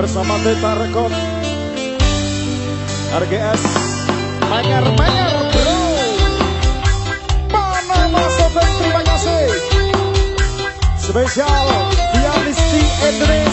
bersama Beta Rekod RGS Menger-menger bro. Panama Soben terima kasih. Spesial Pianisti Indonesia